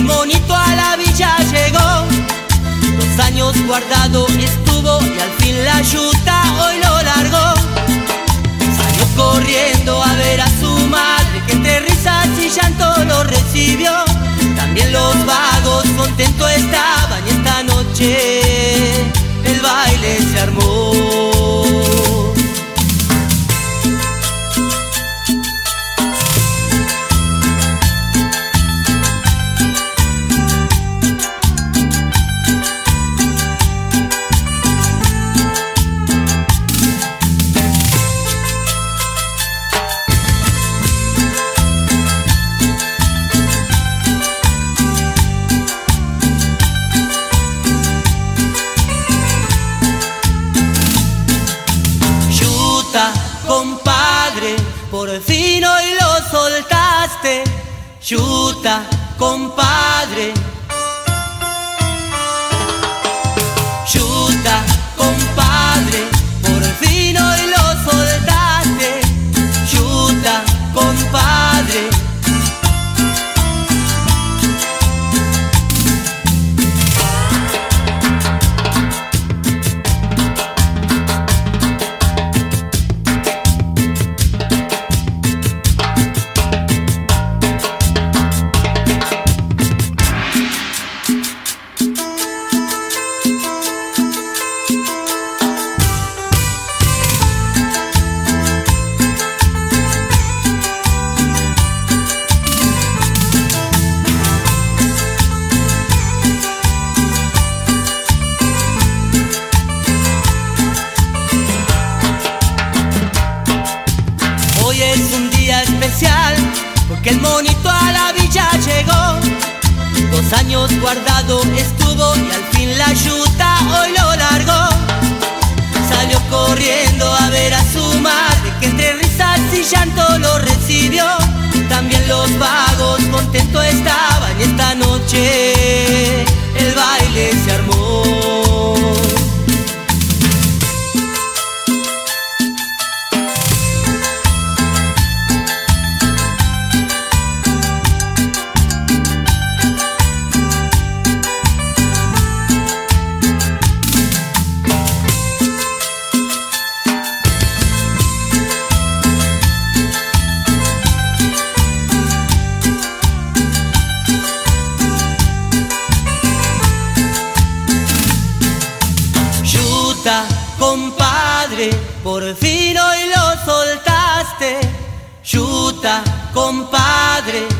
monito a la villa llegó. Dos años guardado estuvo y al fin la yuta hoy lo largó. Salió corriendo a ver a su madre que entre risas y llanto lo recibió. También los vagos Chuta, compadre. Guardado estuvo y al fin la yuta hoy lo largó. Salió corriendo a ver a su madre que entre risas y llanto lo recibió. También los vagos compadre. Chuta, compadre.